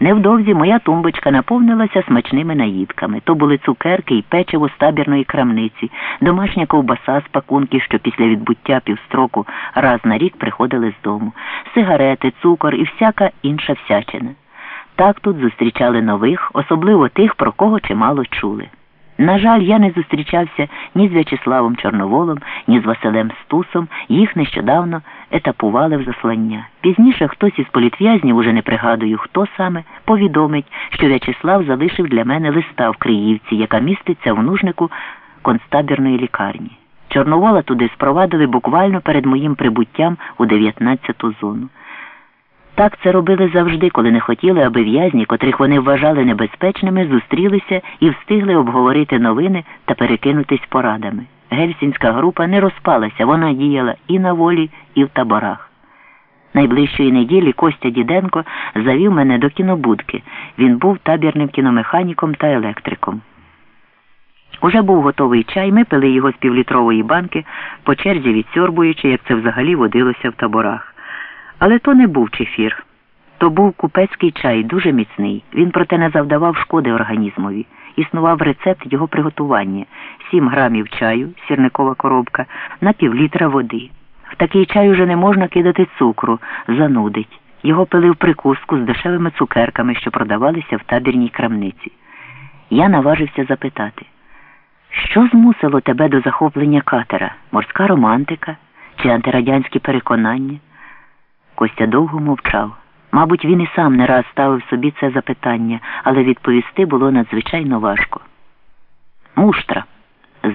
Невдовзі моя тумбочка наповнилася смачними наїдками. То були цукерки і печиво з табірної крамниці, домашня ковбаса з пакунків, що після відбуття півстроку раз на рік приходили з дому, сигарети, цукор і всяка інша всячина. Так тут зустрічали нових, особливо тих, про кого чимало чули. На жаль, я не зустрічався ні з В'ячеславом Чорноволом, ні з Василем Стусом, їх нещодавно етапували в заслання. Пізніше хтось із політв'язнів, уже не пригадую, хто саме, повідомить, що В'ячеслав залишив для мене листа в Криївці, яка міститься в нужнику концтабірної лікарні. Чорновола туди спровадили буквально перед моїм прибуттям у 19-ту зону. Так це робили завжди, коли не хотіли, аби в'язні, котрих вони вважали небезпечними, зустрілися і встигли обговорити новини та перекинутись порадами. Гельсінська група не розпалася, вона діяла і на волі, і в таборах. Найближчої неділі Костя Діденко завів мене до кінобудки. Він був табірним кіномеханіком та електриком. Уже був готовий чай, ми пили його з півлітрової банки, по черзі відсьорбуючи, як це взагалі водилося в таборах. Але то не був чефір. То був купецький чай, дуже міцний. Він проте не завдавав шкоди організмові. Існував рецепт його приготування: 7 грамів чаю, сірникова коробка, на півлітра води. В такий чай уже не можна кидати цукру, занудить. Його пили в прикуску з дешевими цукерками, що продавалися в табірній крамниці. Я наважився запитати, що змусило тебе до захоплення катера? Морська романтика чи антирадянські переконання? Костя довго мовчав. Мабуть, він і сам не раз ставив собі це запитання, але відповісти було надзвичайно важко. Муштра,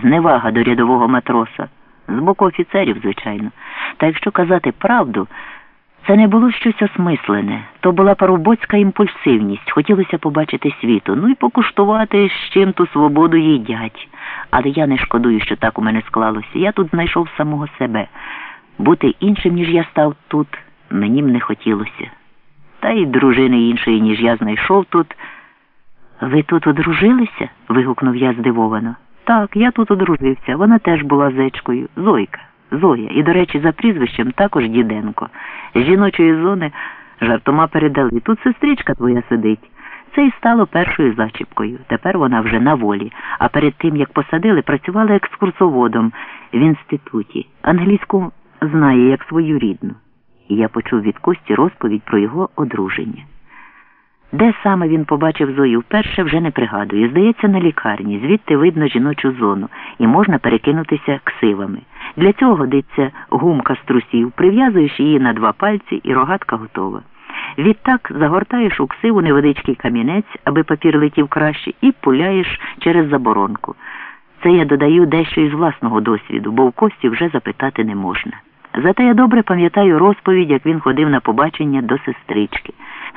зневага до рядового матроса, з боку офіцерів, звичайно. Та якщо казати правду, це не було щось осмислене, то була парубоцька імпульсивність, хотілося побачити світу, ну і покуштувати, з чим ту свободу їдять. Але я не шкодую, що так у мене склалося. Я тут знайшов самого себе. Бути іншим, ніж я став тут мені б не хотілося. Та й дружини іншої, ніж я знайшов тут. Ви тут одружилися? вигукнув я здивовано. Так, я тут одружився. Вона теж була зечкою. Зойка, Зоя. І, до речі, за прізвищем також Діденко. З жіночої зони жартома передали. Тут сестричка твоя сидить. Це і стало першою зачіпкою. Тепер вона вже на волі. А перед тим, як посадили, працювала екскурсоводом в інституті. Англійську знає як свою рідну і я почув від Кості розповідь про його одруження. Де саме він побачив Зою вперше, вже не пригадує. Здається, на лікарні, звідти видно жіночу зону і можна перекинутися ксивами. Для цього годиться гумка з трусів, прив'язуєш її на два пальці і рогатка готова. Відтак загортаєш у ксиву невеличкий камінець, аби папір летів краще, і пуляєш через заборонку. Це я додаю дещо із власного досвіду, бо в кості вже запитати не можна. Зате я добре пам'ятаю розповідь, як він ходив на побачення до сестрички.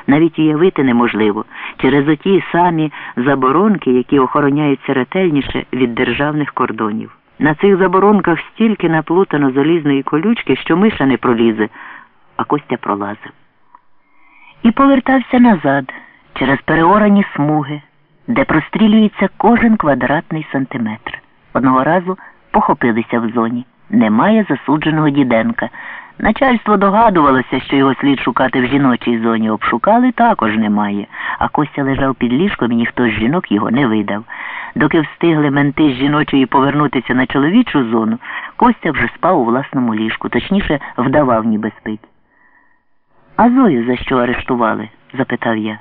Навіть уявити неможливо через оті самі заборонки, які охороняються ретельніше від державних кордонів. На цих заборонках стільки наплутано залізної колючки, що миша не пролізе, а Костя пролазив. І повертався назад через переорані смуги, де прострілюється кожен квадратний сантиметр. Одного разу похопилися в зоні. Немає засудженого Діденка. Начальство догадувалося, що його слід шукати в жіночій зоні. Обшукали також немає. А Костя лежав під ліжком і ніхто з жінок його не видав. Доки встигли менти з жіночої повернутися на чоловічу зону, Костя вже спав у власному ліжку, точніше, вдавав, ніби спить. А Зою за що арештували? запитав я.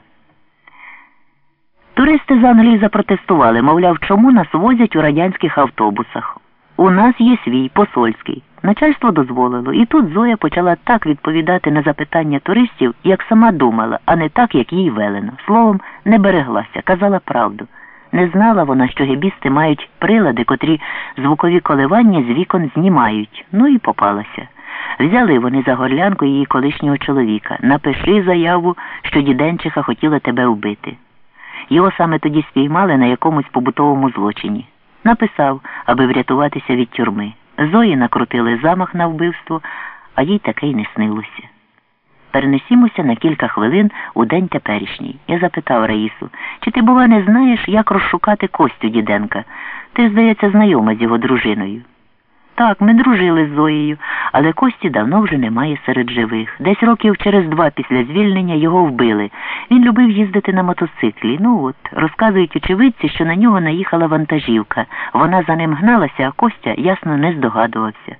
Туристи з Англії запротестували, мовляв, чому нас возять у радянських автобусах. У нас є свій посольський. Начальство дозволило, і тут Зоя почала так відповідати на запитання туристів, як сама думала, а не так, як їй велено. Словом, не береглася, казала правду. Не знала вона, що гебісти мають прилади, котрі звукові коливання з вікон знімають. Ну і попалася. Взяли вони за горлянку її колишнього чоловіка. Напиши заяву, що діденчиха хотіла тебе вбити. Його саме тоді спіймали на якомусь побутовому злочині. Написав, аби врятуватися від тюрми. Зої накрутили замах на вбивство, а їй таке й не снилося. Перенесімося на кілька хвилин у день теперішній. Я запитав Раїсу, чи ти, бува, не знаєш, як розшукати Костю Діденка? Ти, здається, знайома з його дружиною. Так, ми дружили з Зоєю, але Кості давно вже немає серед живих. Десь років через два після звільнення його вбили. Він любив їздити на мотоциклі. Ну от, розказують очевидці, що на нього наїхала вантажівка. Вона за ним гналася, а Костя ясно не здогадувався.